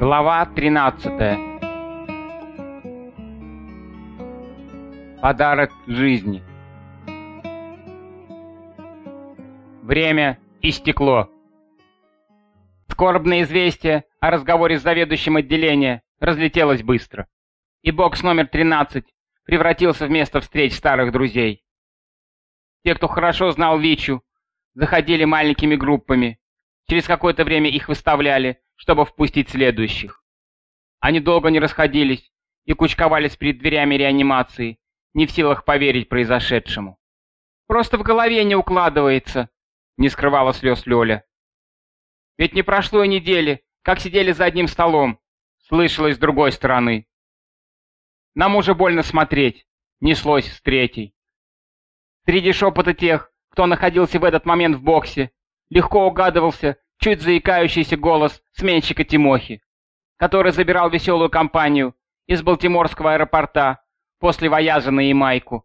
Глава 13 Подарок жизни Время истекло. Скорбное известие о разговоре с заведующим отделения разлетелось быстро, и бокс номер 13 превратился в место встреч старых друзей. Те, кто хорошо знал Вичу, заходили маленькими группами. Через какое-то время их выставляли, чтобы впустить следующих. Они долго не расходились и кучковались перед дверями реанимации, не в силах поверить произошедшему. «Просто в голове не укладывается», — не скрывала слез Лёля. «Ведь не прошло и недели, как сидели за одним столом», — слышалось с другой стороны. «Нам уже больно смотреть», — неслось с третьей. Среди шепота тех, кто находился в этот момент в боксе, легко угадывался чуть заикающийся голос сменщика Тимохи, который забирал веселую компанию из Балтиморского аэропорта после вояжа на Ямайку.